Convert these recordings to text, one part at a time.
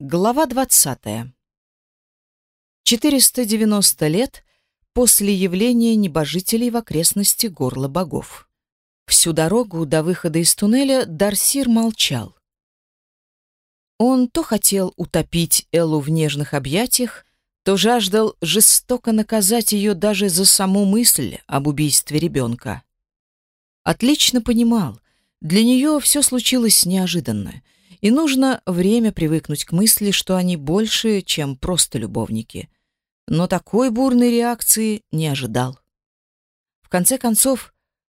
Глава 20. 490 лет после явления небожителей в окрестности горла богов. Всю дорогу до выхода из туннеля Дарсир молчал. Он то хотел утопить Эллу в нежных объятиях, то жаждал жестоко наказать ее даже за саму мысль об убийстве ребенка. Отлично понимал, для нее все случилось неожиданно — и нужно время привыкнуть к мысли, что они больше, чем просто любовники. Но такой бурной реакции не ожидал. В конце концов,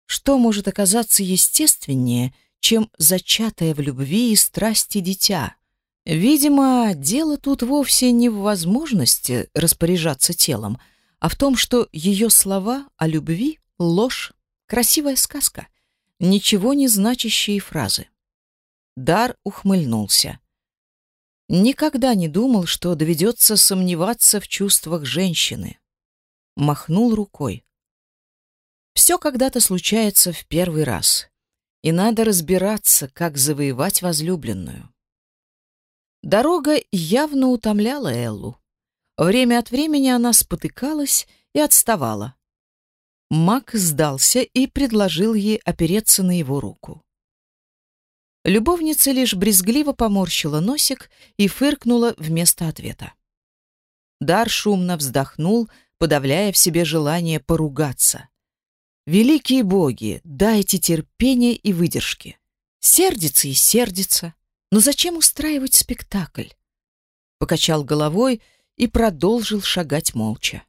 что может оказаться естественнее, чем зачатое в любви и страсти дитя? Видимо, дело тут вовсе не в возможности распоряжаться телом, а в том, что ее слова о любви — ложь, красивая сказка, ничего не значащие фразы. Дар ухмыльнулся. Никогда не думал, что доведется сомневаться в чувствах женщины. Махнул рукой. Все когда-то случается в первый раз, и надо разбираться, как завоевать возлюбленную. Дорога явно утомляла Эллу. Время от времени она спотыкалась и отставала. Мак сдался и предложил ей опереться на его руку. Любовница лишь брезгливо поморщила носик и фыркнула вместо ответа. Дар шумно вздохнул, подавляя в себе желание поругаться. «Великие боги, дайте терпения и выдержки. Сердится и сердится. Но зачем устраивать спектакль?» Покачал головой и продолжил шагать молча.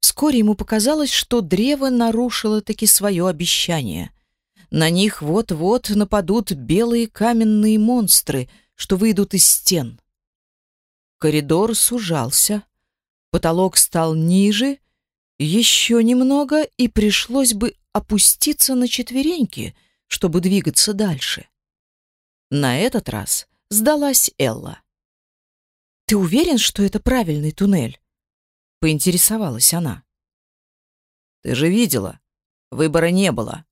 Вскоре ему показалось, что древо нарушило таки свое обещание — на них вот-вот нападут белые каменные монстры, что выйдут из стен. Коридор сужался, потолок стал ниже, еще немного, и пришлось бы опуститься на четвереньки, чтобы двигаться дальше. На этот раз сдалась Элла. «Ты уверен, что это правильный туннель?» — поинтересовалась она. «Ты же видела, выбора не было»,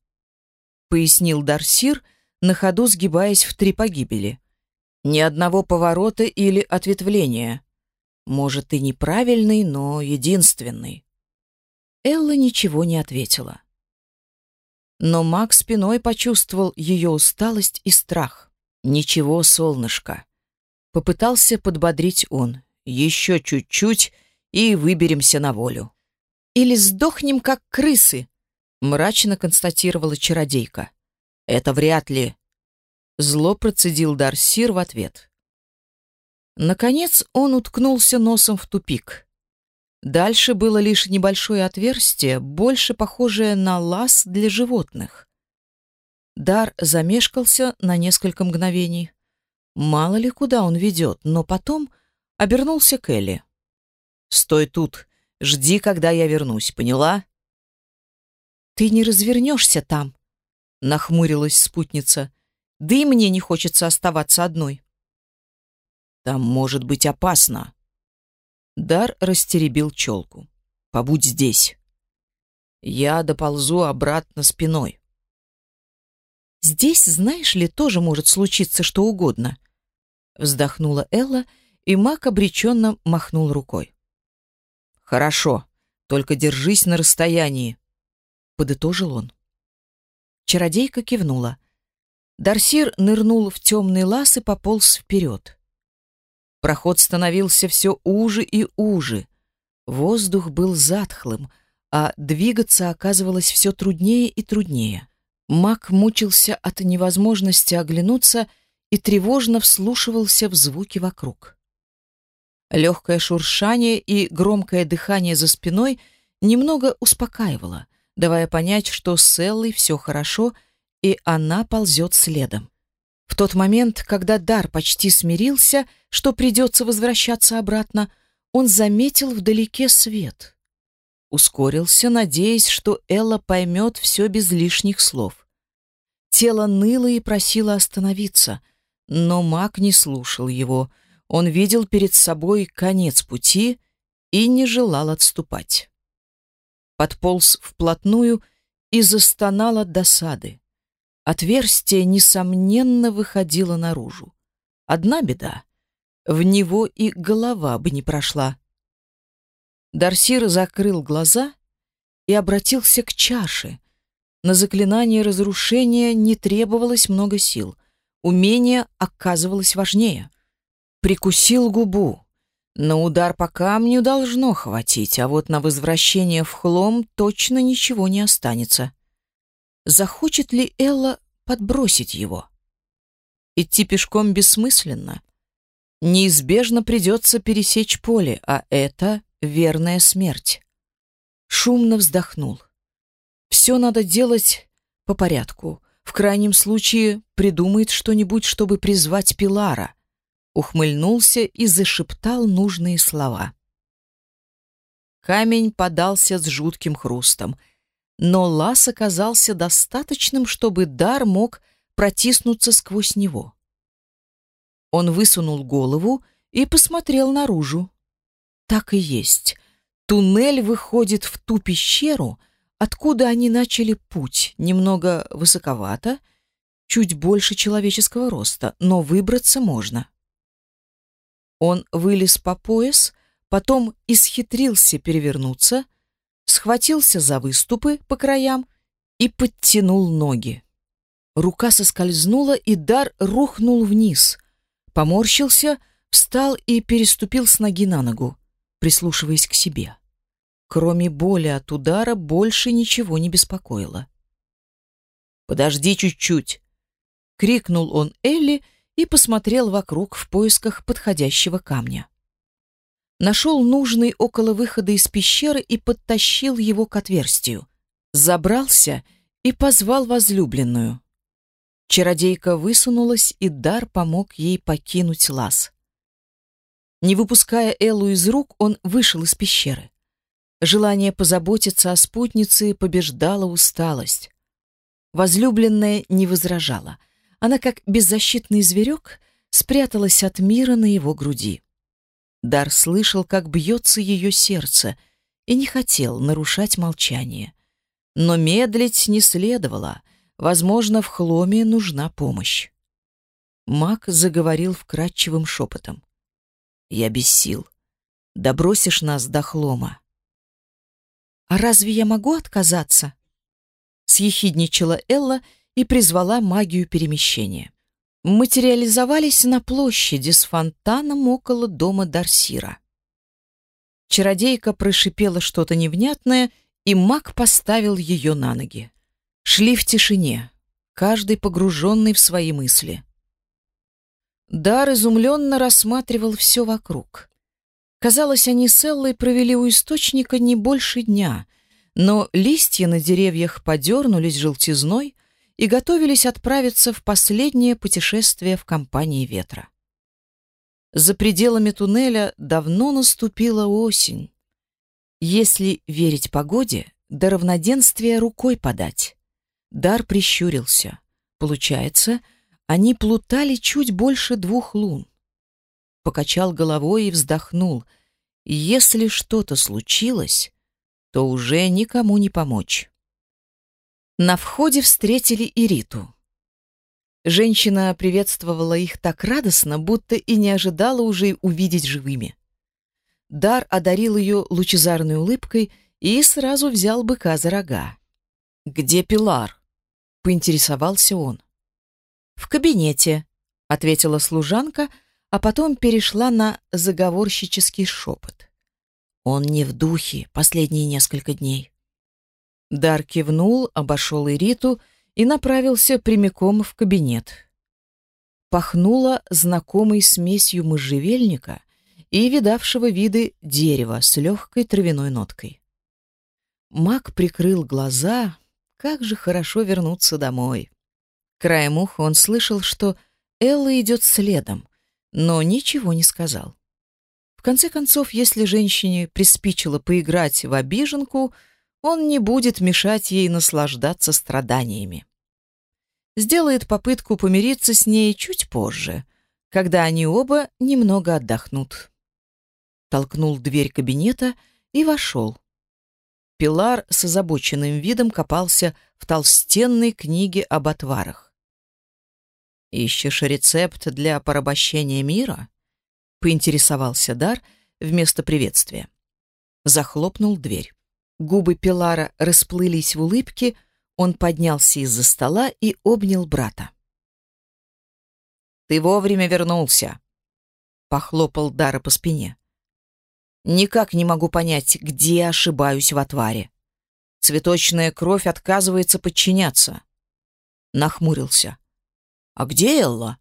пояснил Дарсир, на ходу сгибаясь в три погибели. Ни одного поворота или ответвления. Может, и неправильный, но единственный. Элла ничего не ответила. Но Макс спиной почувствовал ее усталость и страх. «Ничего, солнышко». Попытался подбодрить он. «Еще чуть-чуть, и выберемся на волю». «Или сдохнем, как крысы», мрачно констатировала чародейка. Это вряд ли, зло процедил Дарсир в ответ. Наконец он уткнулся носом в тупик. Дальше было лишь небольшое отверстие, больше похожее на лаз для животных. Дар замешкался на несколько мгновений. Мало ли куда он ведет, но потом обернулся к Элли. «Стой тут, жди, когда я вернусь, поняла?» «Ты не развернешься там», — нахмурилась спутница. «Да и мне не хочется оставаться одной». «Там может быть опасно». Дар растеребил челку. «Побудь здесь. Я доползу обратно спиной». «Здесь, знаешь ли, тоже может случиться что угодно», — вздохнула Элла, и маг обреченно махнул рукой. «Хорошо, только держись на расстоянии», подытожил он. Чародейка кивнула. Дарсир нырнул в темный лаз и пополз вперед. Проход становился все уже и уже. Воздух был затхлым, а двигаться оказывалось все труднее и труднее. Мак мучился от невозможности оглянуться и тревожно вслушивался в звуки вокруг. Легкое шуршание и громкое дыхание за спиной немного успокаивало давая понять, что с Эллой все хорошо, и она ползет следом. В тот момент, когда Дар почти смирился, что придется возвращаться обратно, он заметил вдалеке свет. Ускорился, надеясь, что Элла поймет все без лишних слов. Тело ныло и просило остановиться, но маг не слушал его. Он видел перед собой конец пути и не желал отступать подполз вплотную и застонал от досады. Отверстие, несомненно, выходило наружу. Одна беда. в него и голова бы не прошла. Дарсир закрыл глаза и обратился к чаше. На заклинание разрушения не требовалось много сил. Умение оказывалось важнее. Прикусил губу. На удар по камню должно хватить, а вот на возвращение в хлом точно ничего не останется. Захочет ли Элла подбросить его? Идти пешком бессмысленно. Неизбежно придется пересечь поле, а это верная смерть. Шумно вздохнул. Все надо делать по порядку. В крайнем случае придумает что-нибудь, чтобы призвать Пилара. Ухмыльнулся и зашептал нужные слова. Камень подался с жутким хрустом, но лаз оказался достаточным, чтобы дар мог протиснуться сквозь него. Он высунул голову и посмотрел наружу. Так и есть. Туннель выходит в ту пещеру, откуда они начали путь, немного высоковато, чуть больше человеческого роста, но выбраться можно. Он вылез по пояс, потом исхитрился перевернуться, схватился за выступы по краям и подтянул ноги. Рука соскользнула, и дар рухнул вниз. Поморщился, встал и переступил с ноги на ногу, прислушиваясь к себе. Кроме боли от удара больше ничего не беспокоило. «Подожди чуть-чуть!» — крикнул он Элли и посмотрел вокруг в поисках подходящего камня. Нашел нужный около выхода из пещеры и подтащил его к отверстию. Забрался и позвал возлюбленную. Чародейка высунулась, и дар помог ей покинуть лаз. Не выпуская Эллу из рук, он вышел из пещеры. Желание позаботиться о спутнице побеждало усталость. Возлюбленная не возражала. Она, как беззащитный зверек, спряталась от мира на его груди. Дар слышал, как бьется ее сердце, и не хотел нарушать молчание. Но медлить не следовало — Возможно, в хломе нужна помощь. Мак заговорил вкрадчивым шепотом. «Я без сил. Добросишь нас до хлома». «А разве я могу отказаться?» Съехидничала Элла и призвала магию перемещения. Материализовались на площади с фонтаном около дома Дарсира. Чародейка прошипела что-то невнятное, и маг поставил ее на ноги. Шли в тишине, каждый погруженный в свои мысли. Дар изумленно рассматривал все вокруг. Казалось, они с Эллой провели у источника не больше дня, но листья на деревьях подернулись желтизной и готовились отправиться в последнее путешествие в компании ветра. За пределами туннеля давно наступила осень. Если верить погоде, до равноденствия рукой подать. Дар прищурился. Получается, они плутали чуть больше двух лун. Покачал головой и вздохнул. Если что-то случилось, то уже никому не помочь. На входе встретили Ириту. Женщина приветствовала их так радостно, будто и не ожидала уже увидеть живыми. Дар одарил ее лучезарной улыбкой и сразу взял быка за рога. «Где Пилар?» поинтересовался он. В кабинете, ответила служанка, а потом перешла на заговорщический шепот. Он не в духе последние несколько дней. Дар кивнул, обошел Ириту и направился прямиком в кабинет. Пахнуло знакомой смесью можжевельника и видавшего виды дерева с легкой травяной ноткой. Маг прикрыл глаза, как же хорошо вернуться домой. Краем уха он слышал, что Элла идет следом, но ничего не сказал. В конце концов, если женщине приспичило поиграть в обиженку, он не будет мешать ей наслаждаться страданиями. Сделает попытку помириться с ней чуть позже, когда они оба немного отдохнут. Толкнул дверь кабинета и вошел. Пилар с озабоченным видом копался в толстенной книге об отварах. «Ищешь рецепт для порабощения мира?» поинтересовался Дар вместо приветствия. Захлопнул дверь. Губы Пилара расплылись в улыбке, он поднялся из-за стола и обнял брата. «Ты вовремя вернулся», — похлопал Дара по спине. «Никак не могу понять, где ошибаюсь в отваре. Цветочная кровь отказывается подчиняться». Нахмурился. «А где Элла?»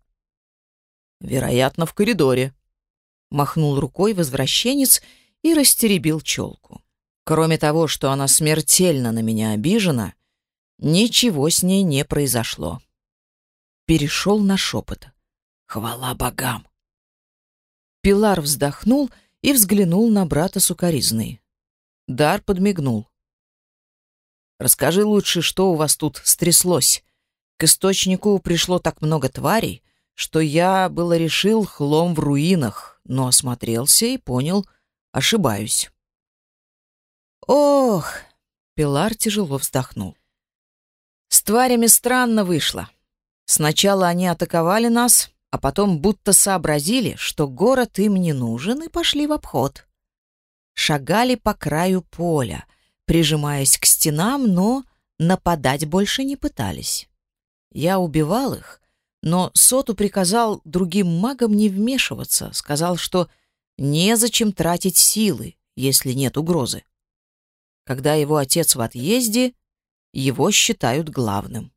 «Вероятно, в коридоре», — махнул рукой возвращенец и растеребил челку. Кроме того, что она смертельно на меня обижена, ничего с ней не произошло. Перешел на шепот. Хвала богам! Пилар вздохнул и взглянул на брата сукоризной. Дар подмигнул. «Расскажи лучше, что у вас тут стряслось. К источнику пришло так много тварей, что я было решил хлом в руинах, но осмотрелся и понял, ошибаюсь». «Ох!» — Пилар тяжело вздохнул. «С тварями странно вышло. Сначала они атаковали нас, а потом будто сообразили, что город им не нужен, и пошли в обход. Шагали по краю поля, прижимаясь к стенам, но нападать больше не пытались. Я убивал их, но Соту приказал другим магам не вмешиваться, сказал, что незачем тратить силы, если нет угрозы. Когда его отец в отъезде, его считают главным.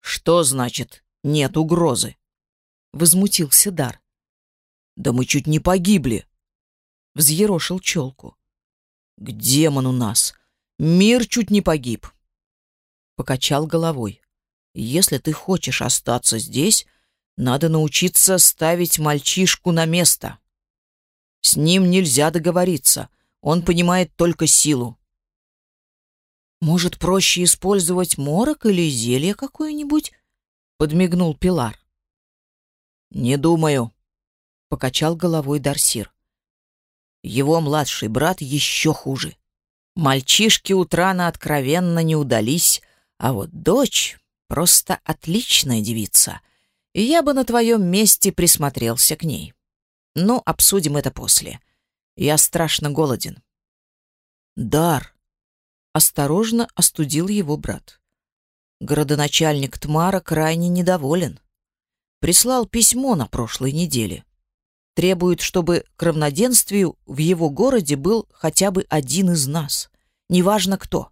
«Что значит «нет угрозы»?» — возмутился Дар. «Да мы чуть не погибли!» — взъерошил челку. «К демону нас! Мир чуть не погиб!» Покачал головой. «Если ты хочешь остаться здесь, надо научиться ставить мальчишку на место. С ним нельзя договориться, он понимает только силу. Может, проще использовать морок или зелье какое-нибудь? Подмигнул Пилар. Не думаю, покачал головой Дарсир. Его младший брат еще хуже. Мальчишки у Трана откровенно не удались, а вот дочь просто отличная девица, и я бы на твоем месте присмотрелся к ней. Но обсудим это после. Я страшно голоден. Дар, осторожно остудил его брат. Городоначальник Тмара крайне недоволен. Прислал письмо на прошлой неделе. Требует, чтобы к равноденствию в его городе был хотя бы один из нас, неважно кто.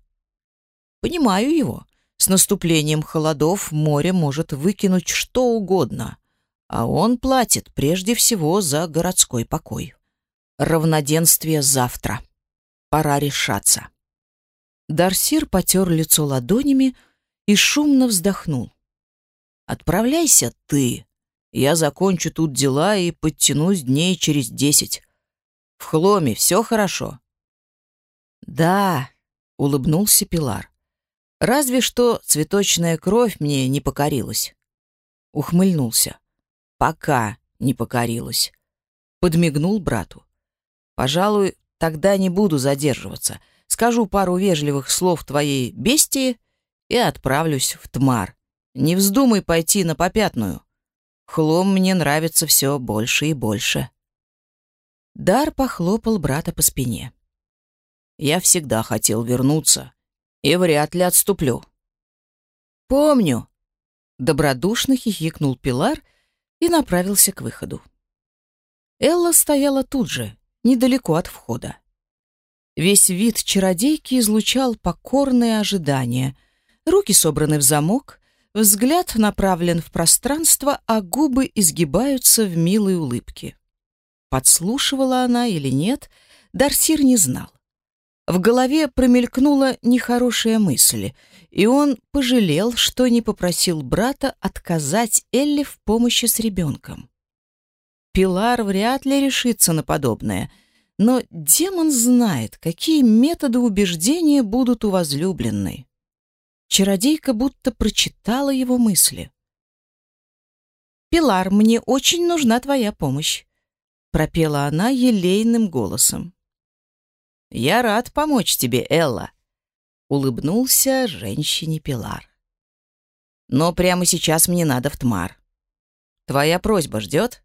Понимаю его. С наступлением холодов море может выкинуть что угодно, а он платит прежде всего за городской покой. Равноденствие завтра. Пора решаться. Дарсир потер лицо ладонями и шумно вздохнул. «Отправляйся ты. Я закончу тут дела и подтянусь дней через десять. В хломе все хорошо?» «Да», — улыбнулся Пилар. «Разве что цветочная кровь мне не покорилась». Ухмыльнулся. «Пока не покорилась». Подмигнул брату. Пожалуй, тогда не буду задерживаться. Скажу пару вежливых слов твоей бестии и отправлюсь в Тмар. Не вздумай пойти на попятную. Хлом мне нравится все больше и больше. Дар похлопал брата по спине. Я всегда хотел вернуться и вряд ли отступлю. Помню. Добродушно хихикнул Пилар и направился к выходу. Элла стояла тут же, недалеко от входа. Весь вид чародейки излучал покорное ожидание. Руки собраны в замок, взгляд направлен в пространство, а губы изгибаются в милой улыбке. Подслушивала она или нет, Дарсир не знал. В голове промелькнула нехорошая мысль, и он пожалел, что не попросил брата отказать Элли в помощи с ребенком. Пилар вряд ли решится на подобное, но демон знает, какие методы убеждения будут у возлюбленной. Чародейка будто прочитала его мысли. «Пилар, мне очень нужна твоя помощь», — пропела она елейным голосом. «Я рад помочь тебе, Элла», — улыбнулся женщине Пилар. «Но прямо сейчас мне надо в Тмар. Твоя просьба ждет?»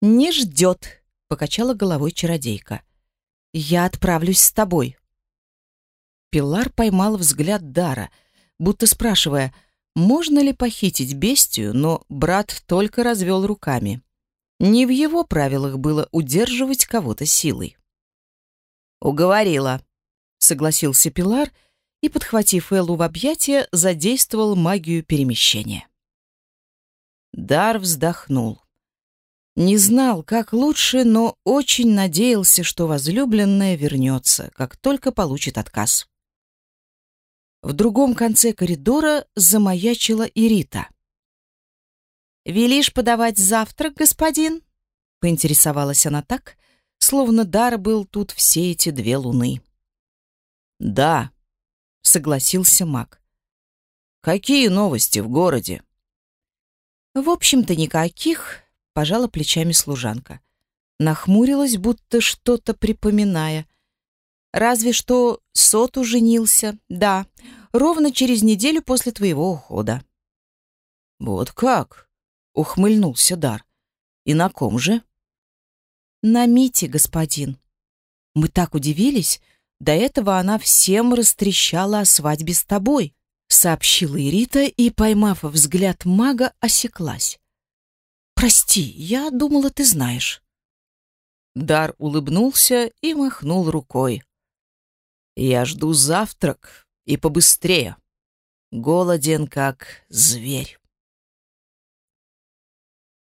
«Не ждет», — покачала головой чародейка. «Я отправлюсь с тобой». Пилар поймал взгляд Дара, будто спрашивая, можно ли похитить бестию, но брат только развел руками. Не в его правилах было удерживать кого-то силой. «Уговорила», — согласился Пилар и, подхватив Эллу в объятия, задействовал магию перемещения. Дар вздохнул. Не знал, как лучше, но очень надеялся, что возлюбленная вернется, как только получит отказ. В другом конце коридора замаячила Ирита. «Велишь подавать завтрак, господин?» — поинтересовалась она так, словно дар был тут все эти две луны. «Да», — согласился маг. «Какие новости в городе?» «В общем-то, никаких», — пожала плечами служанка. Нахмурилась, будто что-то припоминая. «Разве что Соту женился, да, ровно через неделю после твоего ухода». «Вот как?» — ухмыльнулся Дар. «И на ком же?» «На Мите, господин». Мы так удивились. До этого она всем растрещала о свадьбе с тобой, сообщила Ирита и, поймав взгляд мага, осеклась. «Прости, я думала, ты знаешь». Дар улыбнулся и махнул рукой. «Я жду завтрак и побыстрее. Голоден, как зверь».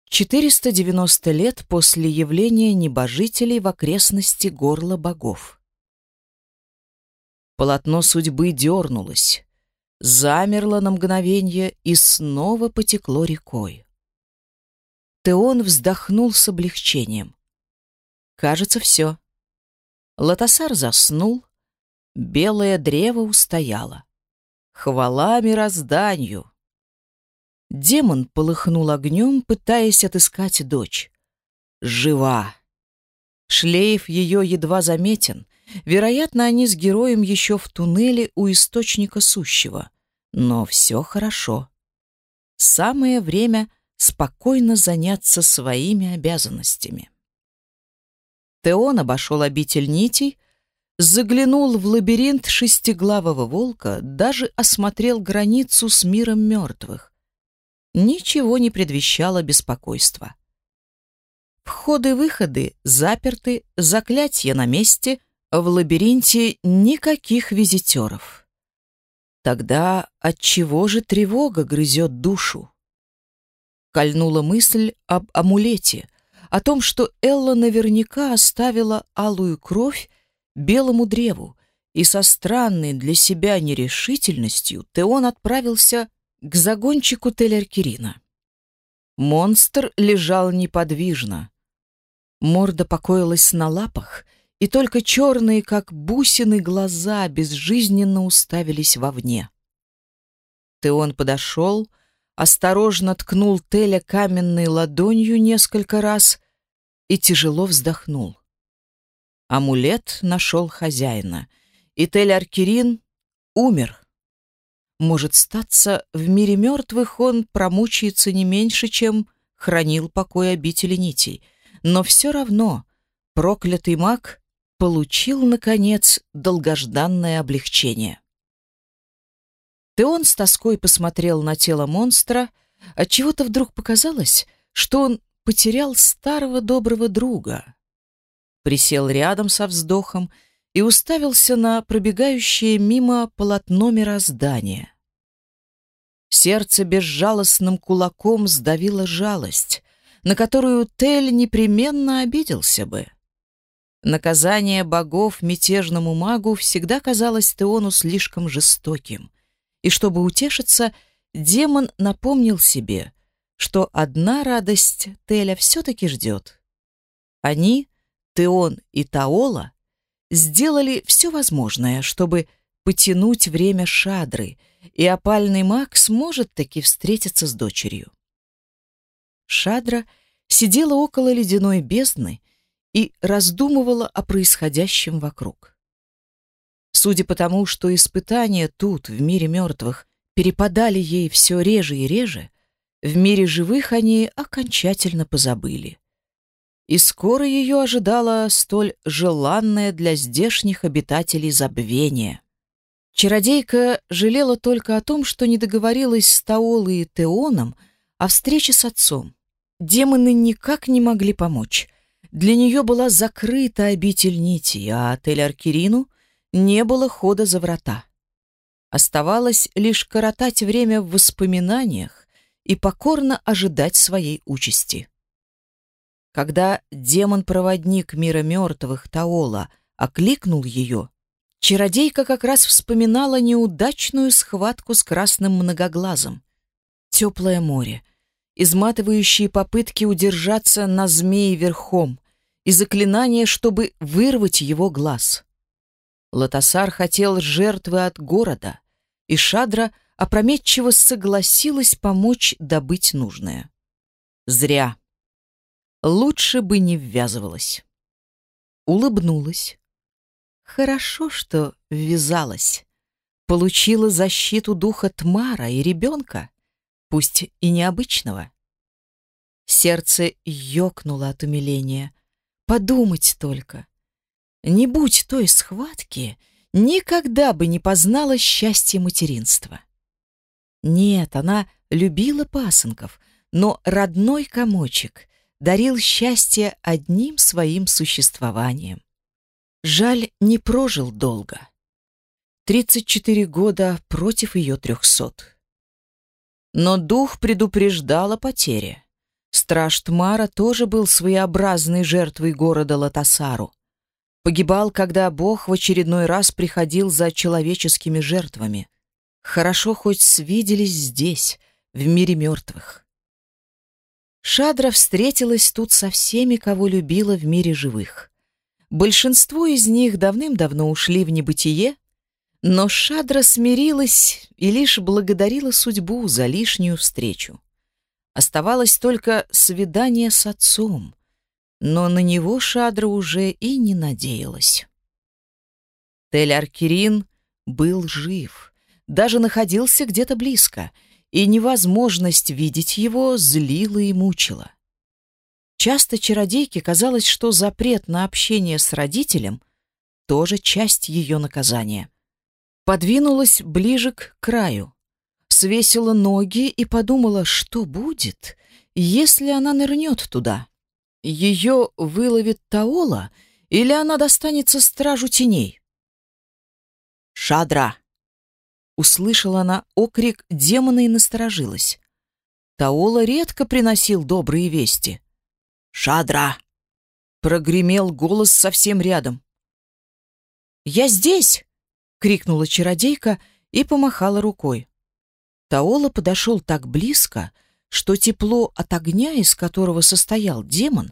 490 лет после явления небожителей в окрестности горла богов. Полотно судьбы дернулось, замерло на мгновение и снова потекло рекой. Теон вздохнул с облегчением. Кажется, все. Лотосар заснул, белое древо устояло. Хвала мирозданию! Демон полыхнул огнем, пытаясь отыскать дочь. Жива! Шлейф ее едва заметен. Вероятно, они с героем еще в туннеле у источника сущего. Но все хорошо. Самое время спокойно заняться своими обязанностями. Теон обошел обитель нитей, заглянул в лабиринт шестиглавого волка, даже осмотрел границу с миром мертвых ничего не предвещало беспокойства. Входы-выходы заперты, заклятие на месте, в лабиринте никаких визитеров. Тогда от чего же тревога грызет душу? Кольнула мысль об амулете, о том, что Элла наверняка оставила алую кровь белому древу, и со странной для себя нерешительностью Теон отправился к загончику Телеркирина. Монстр лежал неподвижно. Морда покоилась на лапах, и только черные, как бусины, глаза безжизненно уставились вовне. Теон подошел, осторожно ткнул Теля каменной ладонью несколько раз и тяжело вздохнул. Амулет нашел хозяина, и Тель-Аркерин умер. Может статься, в мире мертвых он промучается не меньше, чем хранил покой обители нитей. Но все равно проклятый маг получил, наконец, долгожданное облегчение. Теон с тоской посмотрел на тело монстра, отчего-то вдруг показалось, что он потерял старого доброго друга. Присел рядом со вздохом и уставился на пробегающее мимо полотно мироздания. Сердце безжалостным кулаком сдавило жалость, на которую Тель непременно обиделся бы. Наказание богов мятежному магу всегда казалось Теону слишком жестоким, и чтобы утешиться, демон напомнил себе, что одна радость Теля все-таки ждет. Они, Теон и Таола, сделали все возможное, чтобы потянуть время Шадры, и опальный маг сможет таки встретиться с дочерью. Шадра сидела около ледяной бездны и раздумывала о происходящем вокруг. Судя по тому, что испытания тут, в мире мертвых, перепадали ей все реже и реже, в мире живых они окончательно позабыли. и скоро ее ожидало столь желанное для здешних обитателей забвение. Чародейка жалела только о том, что не договорилась с Таолой и Теоном о встрече с отцом. Демоны никак не могли помочь. Для нее была закрыта обитель нити, а Тель-Аркерину не было хода за врата. Оставалось лишь коротать время в воспоминаниях и покорно ожидать своей участи. Когда демон-проводник мира мертвых Таола окликнул ее, чародейка как раз вспоминала неудачную схватку с красным многоглазом. Теплое море, изматывающие попытки удержаться на змее верхом и заклинание, чтобы вырвать его глаз. Латасар хотел жертвы от города, и Шадра опрометчиво согласилась помочь добыть нужное. Зря лучше бы не ввязывалась. Улыбнулась. Хорошо, что ввязалась. Получила защиту духа Тмара и ребенка, пусть и необычного. Сердце ёкнуло от умиления. Подумать только. Не будь той схватки, никогда бы не познала счастье материнства. Нет, она любила пасынков, но родной комочек дарил счастье одним своим существованием. Жаль, не прожил долго. 34 года против ее трехсот. Но дух предупреждал о потере. Страж Тмара тоже был своеобразной жертвой города Латасару. Погибал, когда Бог в очередной раз приходил за человеческими жертвами. Хорошо хоть свиделись здесь, в мире мертвых. Шадра встретилась тут со всеми, кого любила в мире живых. Большинство из них давным-давно ушли в небытие, но Шадра смирилась и лишь благодарила судьбу за лишнюю встречу. Оставалось только свидание с отцом, но на него Шадра уже и не надеялась. Тель-Аркерин был жив, даже находился где-то близко — и невозможность видеть его злила и мучила. Часто чародейке казалось, что запрет на общение с родителем тоже часть ее наказания. Подвинулась ближе к краю, свесила ноги и подумала, что будет, если она нырнет туда. Ее выловит Таола или она достанется стражу теней? «Шадра!» Услышала она окрик демона и насторожилась. Таола редко приносил добрые вести. «Шадра!» — прогремел голос совсем рядом. «Я здесь!» — крикнула чародейка и помахала рукой. Таола подошел так близко, что тепло от огня, из которого состоял демон,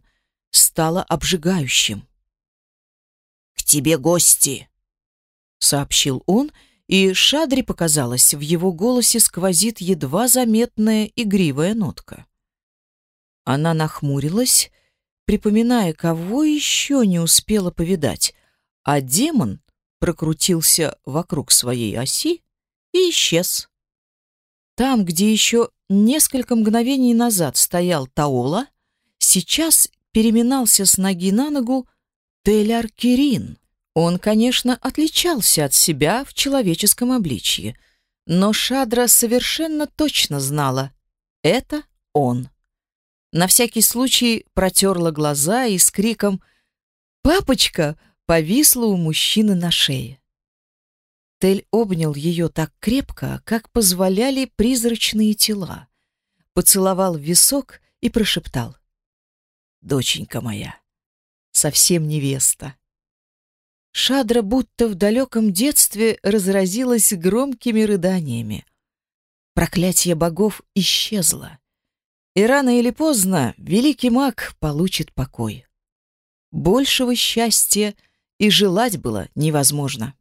стало обжигающим. «К тебе гости!» — сообщил он и Шадри показалось, в его голосе сквозит едва заметная игривая нотка. Она нахмурилась, припоминая, кого еще не успела повидать, а демон прокрутился вокруг своей оси и исчез. Там, где еще несколько мгновений назад стоял Таола, сейчас переминался с ноги на ногу Теляр Кирин. Он, конечно, отличался от себя в человеческом обличье, но Шадра совершенно точно знала — это он. На всякий случай протерла глаза и с криком «Папочка!» повисла у мужчины на шее. Тель обнял ее так крепко, как позволяли призрачные тела, поцеловал висок и прошептал «Доченька моя, совсем невеста». Шадра будто в далеком детстве разразилась громкими рыданиями. Проклятие богов исчезло. И рано или поздно великий маг получит покой. Большего счастья и желать было невозможно.